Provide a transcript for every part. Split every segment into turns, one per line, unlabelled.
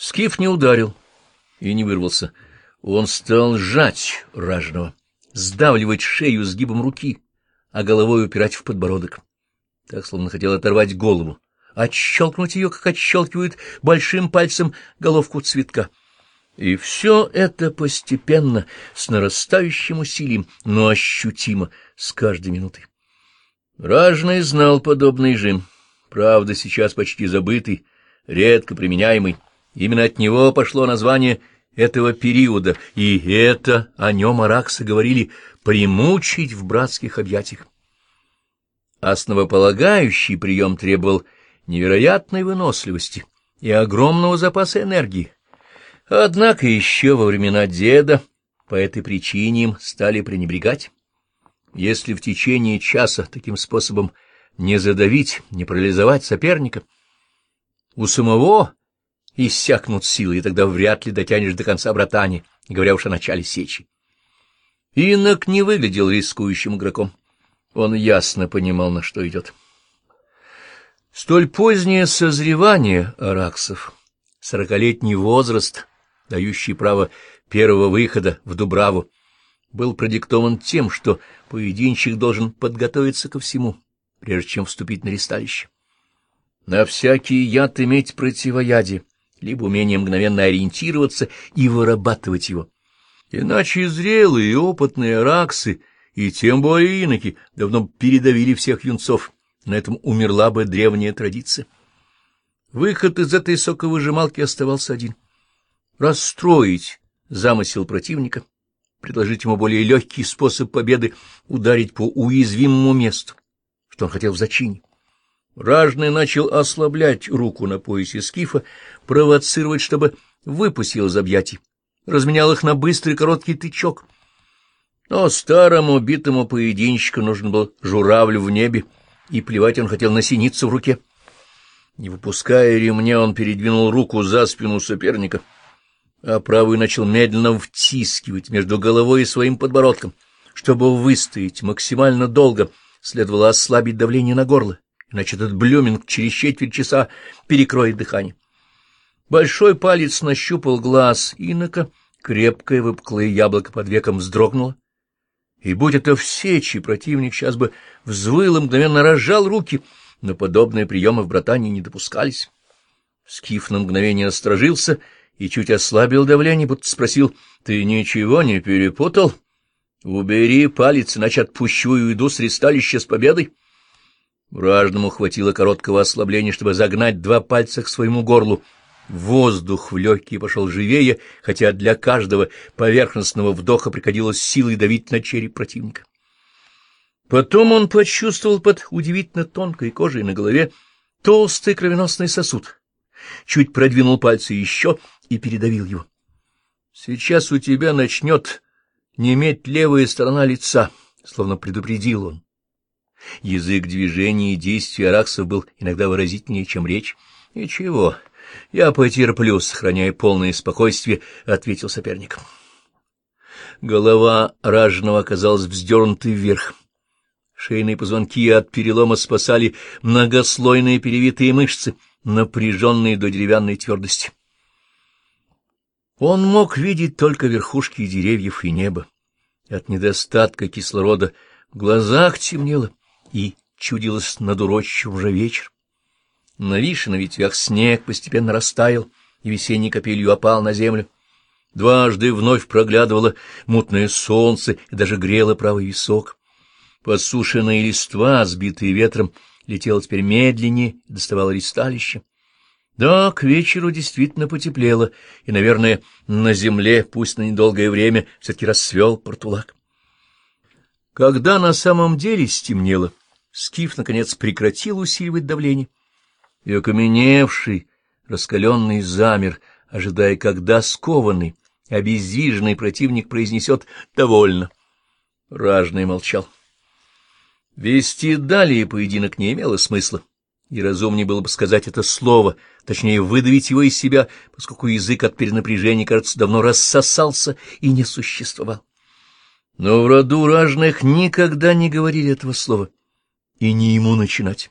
Скиф не ударил и не вырвался. Он стал сжать ражного, сдавливать шею сгибом руки, а головой упирать в подбородок. Так, словно хотел оторвать голову, отщелкнуть ее, как отщелкивают большим пальцем головку цветка. И все это постепенно, с нарастающим усилием, но ощутимо, с каждой минутой. Ражный знал подобный жим, правда, сейчас почти забытый, редко применяемый. Именно от него пошло название этого периода, и это о нем араксы говорили «примучить в братских объятиях». Основополагающий прием требовал невероятной выносливости и огромного запаса энергии. Однако еще во времена деда по этой причине им стали пренебрегать. Если в течение часа таким способом не задавить, не парализовать соперника, у самого иссякнут силы, и тогда вряд ли дотянешь до конца братани, не говоря уж о начале сечи. Инок не выглядел рискующим игроком. Он ясно понимал, на что идет. Столь позднее созревание араксов, сорокалетний возраст, дающий право первого выхода в Дубраву, был продиктован тем, что поединчик должен подготовиться ко всему, прежде чем вступить на ресталище. На всякий яд иметь противоядие, либо умение мгновенно ориентироваться и вырабатывать его. Иначе зрелые и опытные раксы, и тем более иноки, давно передавили всех юнцов. На этом умерла бы древняя традиция. Выход из этой соковыжималки оставался один — расстроить замысел противника, предложить ему более легкий способ победы — ударить по уязвимому месту, что он хотел в зачине. Ражный начал ослаблять руку на поясе скифа, провоцировать, чтобы выпустил из объятий, разменял их на быстрый короткий тычок. Но старому битому поединщику нужен был журавль в небе, и плевать он хотел на синицу в руке. Не выпуская ремня, он передвинул руку за спину соперника, а правую начал медленно втискивать между головой и своим подбородком. Чтобы выстоять максимально долго, следовало ослабить давление на горло иначе этот блюминг через четверть часа перекроет дыхание. Большой палец нащупал глаз инока, крепкое выпуклое яблоко под веком вздрогнуло. И будь это в сечи, противник сейчас бы взвыл и мгновенно разжал руки, но подобные приемы в братании не допускались. Скиф на мгновение осторожился и чуть ослабил давление, будто спросил, — Ты ничего не перепутал? Убери палец, иначе отпущу и уйду с ресталища с победой. Вражному хватило короткого ослабления, чтобы загнать два пальца к своему горлу. Воздух в легкие пошел живее, хотя для каждого поверхностного вдоха приходилось силой давить на череп противника. Потом он почувствовал под удивительно тонкой кожей на голове толстый кровеносный сосуд, чуть продвинул пальцы еще и передавил его. «Сейчас у тебя начнет неметь левая сторона лица», — словно предупредил он. Язык движений и действий араксов был иногда выразительнее, чем речь. — Ничего, я потерплю, сохраняя полное спокойствие, — ответил соперник. Голова раженого оказалась вздернутой вверх. Шейные позвонки от перелома спасали многослойные перевитые мышцы, напряженные до деревянной твердости. Он мог видеть только верхушки деревьев и небо. От недостатка кислорода в глазах темнело и чудилось над урочищем уже вечер. Нависший на ветвях снег постепенно растаял, и весенней капелью опал на землю. Дважды вновь проглядывало мутное солнце и даже грело правый висок. Посушенная листва, сбитые ветром, летела теперь медленнее и доставала листалище. Да, к вечеру действительно потеплело, и, наверное, на земле, пусть на недолгое время, все-таки расцвел портулак. Когда на самом деле стемнело, Скиф, наконец, прекратил усиливать давление, и окаменевший, раскаленный замер, ожидая, когда скованный, обездвиженный противник произнесет «довольно». Ражный молчал. Вести далее поединок не имело смысла, и разумнее было бы сказать это слово, точнее выдавить его из себя, поскольку язык от перенапряжения, кажется, давно рассосался и не существовал. Но в роду ражных никогда не говорили этого слова и не ему начинать.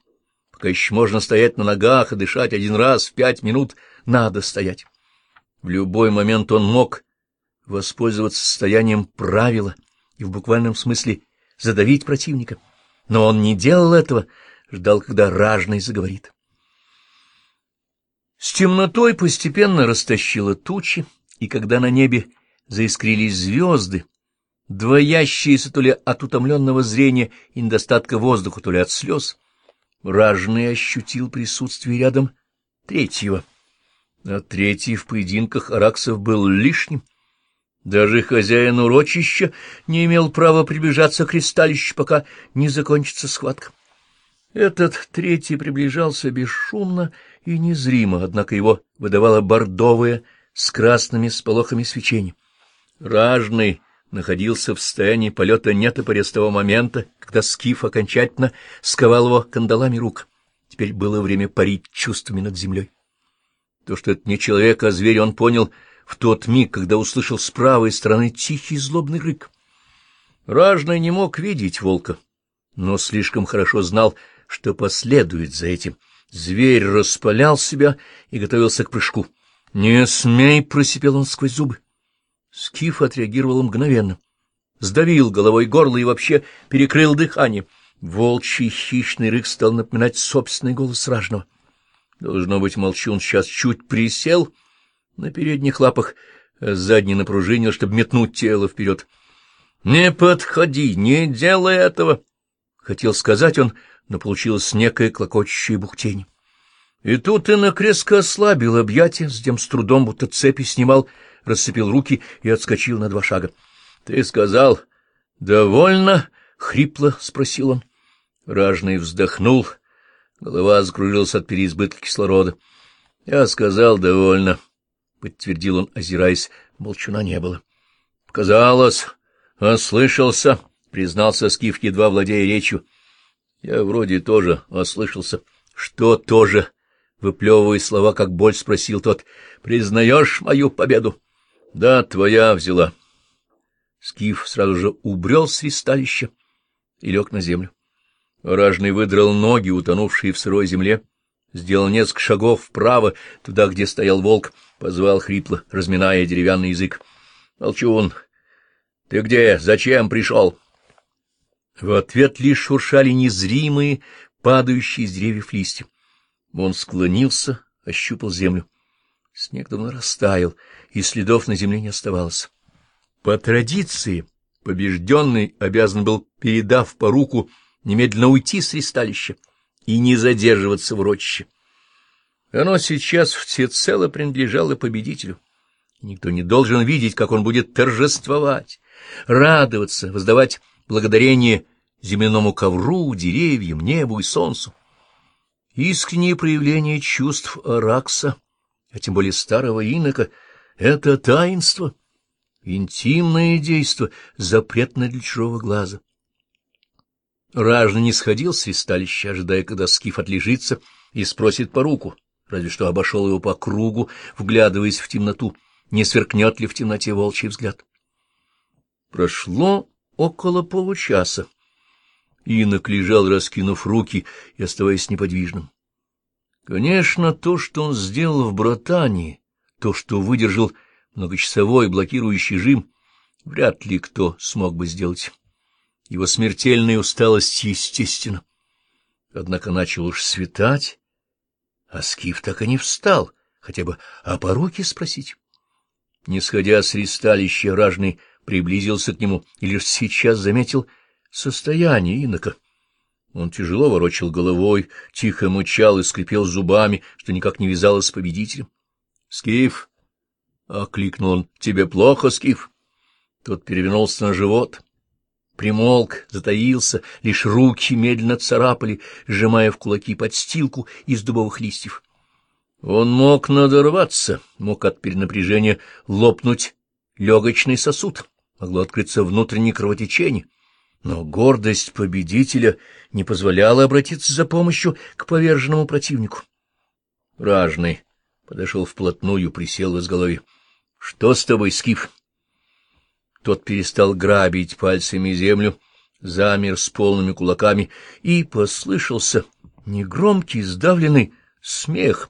Пока еще можно стоять на ногах и дышать один раз в пять минут, надо стоять. В любой момент он мог воспользоваться состоянием правила и в буквальном смысле задавить противника. Но он не делал этого, ждал, когда ражный заговорит. С темнотой постепенно растащило тучи, и когда на небе заискрились звезды, двоящиеся то ли от утомленного зрения и недостатка воздуха, то ли от слез, ражный ощутил присутствие рядом третьего. А третий в поединках Араксов был лишним. Даже хозяин урочища не имел права приближаться к кристалищу, пока не закончится схватка. Этот третий приближался бесшумно и незримо, однако его выдавало бордовое с красными сполохами свечения. Ражный находился в состоянии полета нетопоря с того момента, когда Скиф окончательно сковал его кандалами рук. Теперь было время парить чувствами над землей. То, что это не человек, а зверь, он понял в тот миг, когда услышал с правой стороны тихий злобный рык. Ражный не мог видеть волка, но слишком хорошо знал, что последует за этим. Зверь распалял себя и готовился к прыжку. «Не смей!» — просипел он сквозь зубы. Скиф отреагировал мгновенно. Сдавил головой горло и вообще перекрыл дыхание. Волчий хищный рык стал напоминать собственный голос ражного. Должно быть, молчун сейчас чуть присел на передних лапах, а задний напружинил, чтобы метнуть тело вперед. — Не подходи, не делай этого! — хотел сказать он, но получилось некое клокочущее бухтение. И тут инок резко ослабил объятия, с тем с трудом, будто цепи снимал, расцепил руки и отскочил на два шага. — Ты сказал, довольно? — хрипло спросил он. Ражный вздохнул, голова закружилась от переизбытка кислорода. — Я сказал, довольно, — подтвердил он, озираясь, молчуна не было. — Казалось, ослышался, — признался Скиф, едва владея речью. — Я вроде тоже ослышался. — Что тоже? — выплевывая слова, как боль, спросил тот. — Признаешь мою победу? — Да, твоя взяла. Скиф сразу же убрел с ристалища и лег на землю. Ражный выдрал ноги, утонувшие в сырой земле, сделал несколько шагов вправо, туда, где стоял волк, позвал хрипло, разминая деревянный язык. — Молчун, ты где? Зачем пришел? В ответ лишь шуршали незримые, падающие из деревьев листья. Он склонился, ощупал землю. Снег давно растаял, и следов на земле не оставалось. По традиции побежденный обязан был, передав по руку, немедленно уйти с ристалища и не задерживаться в рочище. Оно сейчас всецело принадлежало победителю. Никто не должен видеть, как он будет торжествовать, радоваться, воздавать благодарение земляному ковру, деревьям, небу и солнцу. Искреннее проявление чувств Аракса, а тем более старого инока, — это таинство, интимное действо, запретное для чужого глаза. Ражный не сходил с ристалища, ожидая, когда скиф отлежится и спросит по руку, разве что обошел его по кругу, вглядываясь в темноту, не сверкнет ли в темноте волчий взгляд. Прошло около получаса. Инок лежал, раскинув руки и оставаясь неподвижным. Конечно, то, что он сделал в Братании, то, что выдержал многочасовой блокирующий жим, вряд ли кто смог бы сделать. Его смертельная усталость естественно. Однако начал уж светать, а Скиф так и не встал, хотя бы о пороке спросить. Не сходя с ристалища, ражный приблизился к нему и лишь сейчас заметил — состояние инока. Он тяжело ворочал головой, тихо мычал и скрипел зубами, что никак не вязалось с победителем. — Скиф! — окликнул он. — Тебе плохо, Скиф? Тот перевернулся на живот. Примолк, затаился, лишь руки медленно царапали, сжимая в кулаки подстилку из дубовых листьев. Он мог надорваться, мог от перенапряжения лопнуть легочный сосуд, могло открыться внутреннее кровотечение. Но гордость победителя не позволяла обратиться за помощью к поверженному противнику. Ражный подошел вплотную, присел в изголовье. — Что с тобой, Скиф? Тот перестал грабить пальцами землю, замер с полными кулаками, и послышался негромкий, сдавленный смех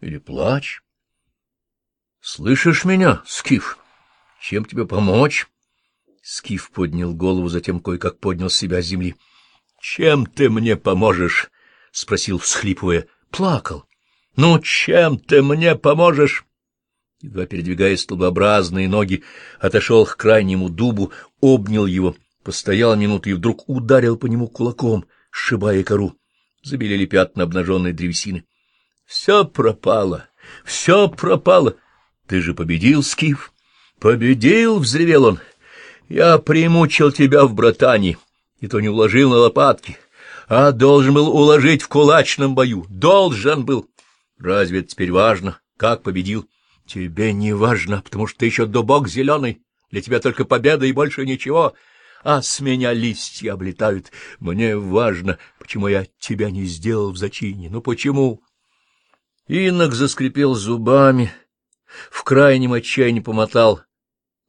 или плач. — Слышишь меня, Скиф? Чем тебе помочь? Скиф поднял голову, затем кое-как поднял себя с земли. — Чем ты мне поможешь? — спросил, всхлипывая. — Плакал. — Ну, чем ты мне поможешь? Едва передвигая столбообразные ноги, отошел к крайнему дубу, обнял его, постоял минуту и вдруг ударил по нему кулаком, сшибая кору. Забелели пятна обнаженной древесины. — Все пропало, все пропало. Ты же победил, Скиф? — Победил, — взревел он. — Я примучил тебя в братане, и то не уложил на лопатки, а должен был уложить в кулачном бою. Должен был. Разве это теперь важно, как победил? — Тебе не важно, потому что ты еще дубок зеленый. Для тебя только победа и больше ничего. А с меня листья облетают. Мне важно, почему я тебя не сделал в зачине. Ну почему? Инок заскрипел зубами, в крайнем отчаянии помотал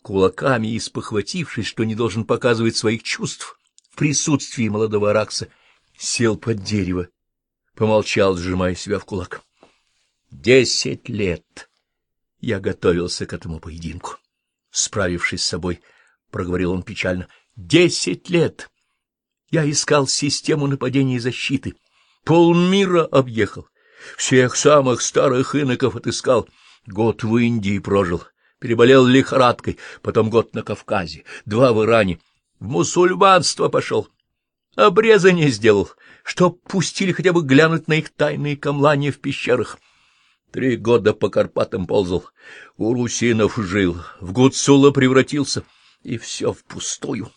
кулаками и, спохватившись, что не должен показывать своих чувств в присутствии молодого Аракса, сел под дерево, помолчал, сжимая себя в кулак. Десять лет! Я готовился к этому поединку. Справившись с собой, проговорил он печально. Десять лет! Я искал систему нападения и защиты. Полмира объехал. Всех самых старых иноков отыскал. Год в Индии прожил. Переболел лихорадкой. Потом год на Кавказе. Два в Иране. В мусульманство пошел. Обрезание сделал, чтоб пустили хотя бы глянуть на их тайные камлания в пещерах. Три года по Карпатам ползал, у русинов жил, в Гуцула превратился, и все впустую.